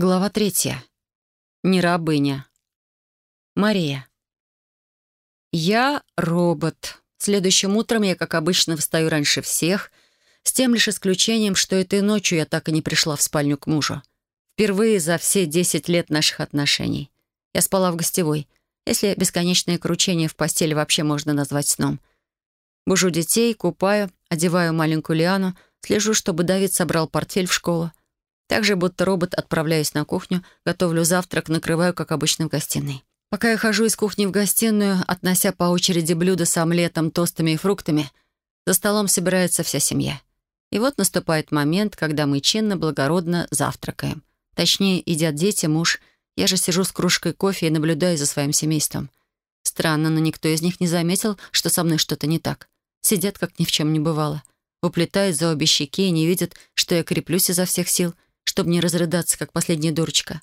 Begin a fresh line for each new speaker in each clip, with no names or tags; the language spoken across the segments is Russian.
Глава третья. Не рабыня. Мария. Я робот. Следующим утром я, как обычно, встаю раньше всех, с тем лишь исключением, что этой ночью я так и не пришла в спальню к мужу. Впервые за все десять лет наших отношений. Я спала в гостевой, если бесконечное кручение в постели вообще можно назвать сном. Бужу детей, купаю, одеваю маленькую Лиану, слежу, чтобы Давид собрал портфель в школу. Так же, будто робот, отправляюсь на кухню, готовлю завтрак, накрываю, как обычно, в гостиной. Пока я хожу из кухни в гостиную, относя по очереди блюда с омлетом, тостами и фруктами, за столом собирается вся семья. И вот наступает момент, когда мы чинно, благородно завтракаем. Точнее, едят дети, муж. Я же сижу с кружкой кофе и наблюдаю за своим семейством. Странно, но никто из них не заметил, что со мной что-то не так. Сидят, как ни в чем не бывало. Уплетают за обе щеки и не видят, что я креплюсь изо всех сил — чтобы не разрыдаться, как последняя дурочка.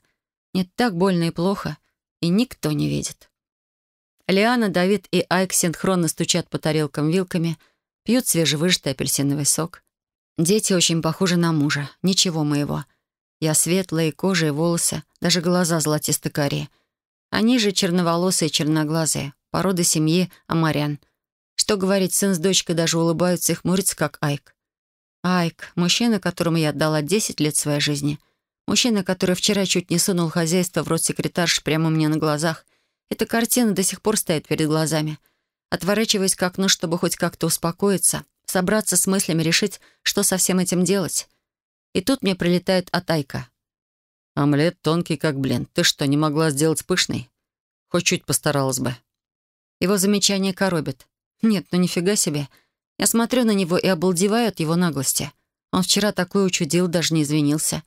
Мне так больно и плохо, и никто не видит. Лиана, Давид и Айк синхронно стучат по тарелкам вилками, пьют свежевыжатый апельсиновый сок. Дети очень похожи на мужа, ничего моего. Я светлая, кожа и волосы, даже глаза золотисто-карие. Они же черноволосые и черноглазые, породы семьи Амарян. Что говорить, сын с дочкой даже улыбаются и хмурятся, как Айк. Айк, мужчина, которому я отдала 10 лет своей жизни. Мужчина, который вчера чуть не сунул хозяйство в рот секретарши прямо у меня на глазах. Эта картина до сих пор стоит перед глазами. Отворачиваясь к окну, чтобы хоть как-то успокоиться, собраться с мыслями, решить, что со всем этим делать. И тут мне прилетает от Айка. «Омлет тонкий, как блин. Ты что, не могла сделать пышный? Хоть чуть постаралась бы». Его замечание коробит. «Нет, ну нифига себе». Я смотрю на него и обалдеваю от его наглости. Он вчера такой учудил, даже не извинился.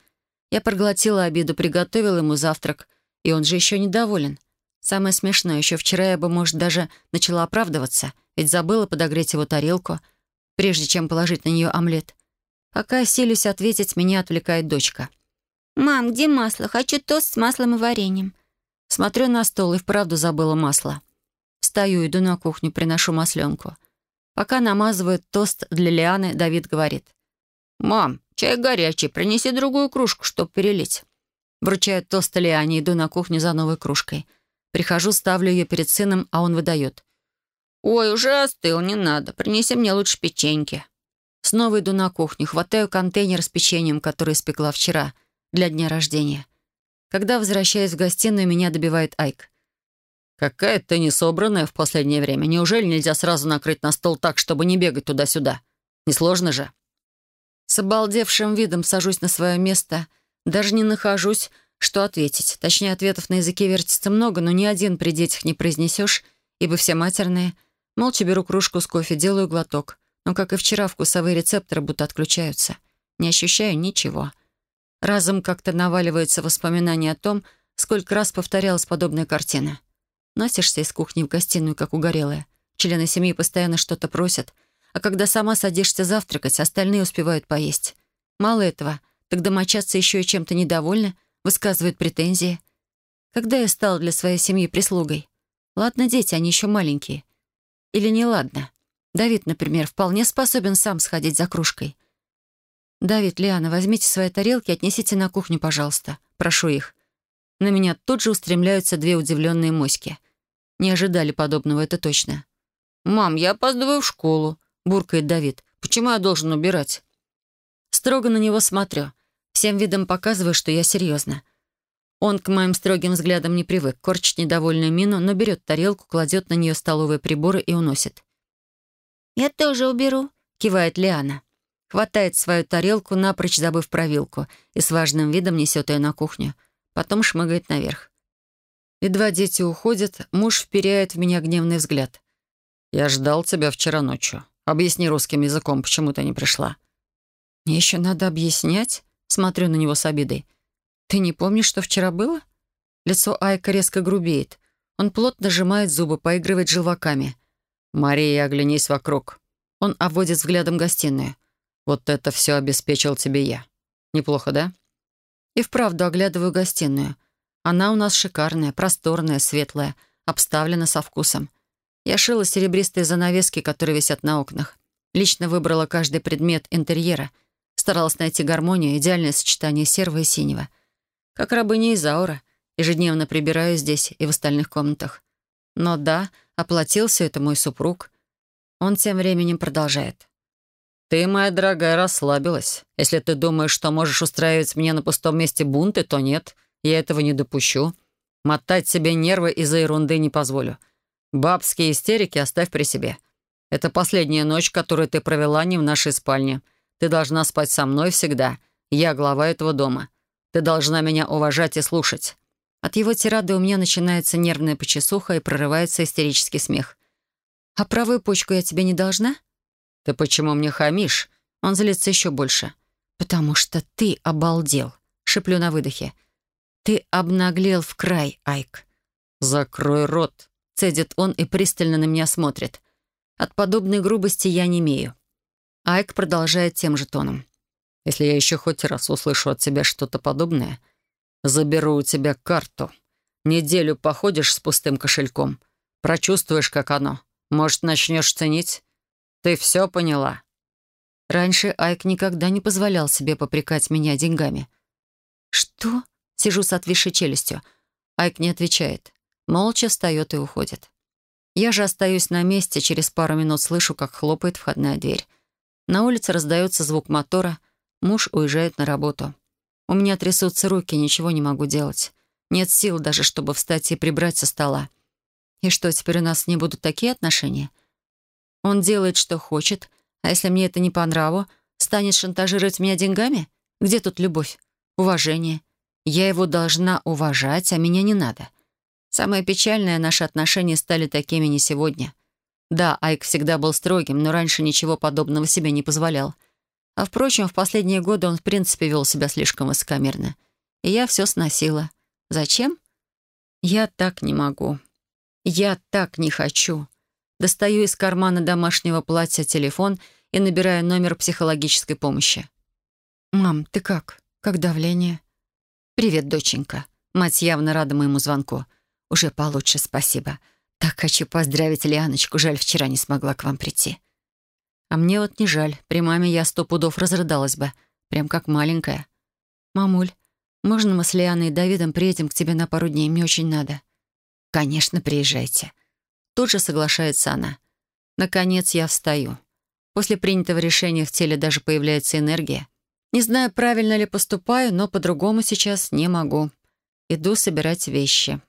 Я проглотила обиду, приготовила ему завтрак, и он же еще недоволен. Самое смешное, еще вчера я бы, может, даже начала оправдываться, ведь забыла подогреть его тарелку, прежде чем положить на нее омлет. Пока я силюсь ответить, меня отвлекает дочка.
«Мам, где масло? Хочу тост с маслом и вареньем».
Смотрю на стол и вправду забыла масло. Встаю, иду на кухню, приношу масленку. Пока намазывают тост для Лианы, Давид говорит. «Мам, чай горячий, принеси другую кружку, чтобы перелить». Вручаю тост Лиане, иду на кухню за новой кружкой. Прихожу, ставлю ее перед сыном, а он выдает. «Ой, уже остыл, не надо. Принеси мне лучше печеньки». Снова иду на кухню, хватаю контейнер с печеньем, который испекла вчера, для дня рождения. Когда возвращаюсь в гостиную, меня добивает Айк. «Какая ты несобранная в последнее время. Неужели нельзя сразу накрыть на стол так, чтобы не бегать туда-сюда? Несложно же?» С обалдевшим видом сажусь на свое место. Даже не нахожусь, что ответить. Точнее, ответов на языке вертится много, но ни один при детях не произнесешь, ибо все матерные. Молча беру кружку с кофе, делаю глоток. Но, как и вчера, вкусовые рецепторы будто отключаются. Не ощущаю ничего. Разом как-то наваливается воспоминание о том, сколько раз повторялась подобная картина. Носишься из кухни в гостиную, как угорелая. Члены семьи постоянно что-то просят. А когда сама садишься завтракать, остальные успевают поесть. Мало этого, так домочадцы еще и чем-то недовольны, высказывают претензии. Когда я стала для своей семьи прислугой? Ладно, дети, они еще маленькие. Или не ладно? Давид, например, вполне способен сам сходить за кружкой. «Давид, Лиана, возьмите свои тарелки и отнесите на кухню, пожалуйста. Прошу их». На меня тут же устремляются две удивленные моськи. Не ожидали подобного, это точно. «Мам, я опаздываю в школу», — буркает Давид. «Почему я должен убирать?» Строго на него смотрю. Всем видом показываю, что я серьезно. Он к моим строгим взглядам не привык, корчит недовольную мину, но берет тарелку, кладет на нее столовые приборы и уносит.
«Я тоже уберу», — кивает Лиана.
Хватает свою тарелку, напрочь забыв про вилку, и с важным видом несет ее на кухню. Потом шмыгает наверх. Едва дети уходят, муж вперяет в меня гневный взгляд. «Я ждал тебя вчера ночью. Объясни русским языком, почему ты не пришла». «Мне еще надо объяснять?» Смотрю на него с обидой. «Ты не помнишь, что вчера было?» Лицо Айка резко грубеет. Он плотно сжимает зубы, поигрывает желваками. «Мария, оглянись вокруг». Он обводит взглядом гостиную. «Вот это все обеспечил тебе я. Неплохо, да?» И вправду оглядываю гостиную — она у нас шикарная, просторная, светлая, обставлена со вкусом. Я шила серебристые занавески, которые висят на окнах. Лично выбрала каждый предмет интерьера. Старалась найти гармонию, идеальное сочетание серого и синего. Как рабыня Изаура. Ежедневно прибираю здесь и в остальных комнатах. Но да, оплатил все это мой супруг. Он тем временем продолжает. «Ты, моя дорогая, расслабилась. Если ты думаешь, что можешь устраивать мне на пустом месте бунты, то нет, я этого не допущу. Мотать себе нервы из-за ерунды не позволю. Бабские истерики оставь при себе. Это последняя ночь, которую ты провела не в нашей спальне. Ты должна спать со мной всегда. Я глава этого дома. Ты должна меня уважать и слушать». От его тирады у меня начинается нервная почесуха и прорывается истерический смех. «А правую почку я тебе не должна?» «Ты почему мне хамишь?» Он злится еще больше. «Потому что ты обалдел», — шеплю на выдохе. «Ты обнаглел в край, Айк». «Закрой рот», — цедит он и пристально на меня смотрит. От подобной грубости я не имею. Айк продолжает тем же тоном. «Если я еще хоть раз услышу от тебя что-то подобное, заберу у тебя карту. Неделю походишь с пустым кошельком, прочувствуешь, как оно. Может, начнешь ценить? Ты все поняла?» Раньше Айк никогда не позволял себе попрекать меня деньгами. «Что?» — сижу с отвисшей челюстью. Айк не отвечает. Молча встает и уходит. Я же остаюсь на месте, через пару минут слышу, как хлопает входная дверь. На улице раздается звук мотора, муж уезжает на работу. У меня трясутся руки, ничего не могу делать. Нет сил даже, чтобы встать и прибрать со стола. И что, теперь у нас не будут такие отношения? Он делает, что хочет, а если мне это не по нраву, станет шантажировать меня деньгами? Где тут любовь? Уважение? Я его должна уважать, а меня не надо. Самое печальное, наши отношения стали такими не сегодня. Да, Айк всегда был строгим, но раньше ничего подобного себе не позволял. А впрочем, в последние годы он в принципе вел себя слишком высокомерно. И я все сносила. Зачем? Я так не могу. Я так не хочу. Достаю из кармана домашнего платья телефон и набираю номер психологической помощи. «Мам, ты как? Как давление?» «Привет, доченька». Мать явно рада моему звонку. «Уже получше, спасибо. Так хочу поздравить Лианочку. Жаль, вчера не смогла к вам прийти». А мне вот не жаль. При маме я сто пудов разрыдалась бы. Прям как маленькая. «Мамуль, можно мы с Лианой и Давидом приедем к тебе на пару дней? Мне очень надо». «Конечно, приезжайте». Тут же соглашается она. Наконец я встаю. После принятого решения в теле даже появляется энергия. Не знаю, правильно ли поступаю, но по-другому сейчас не могу. Иду собирать вещи.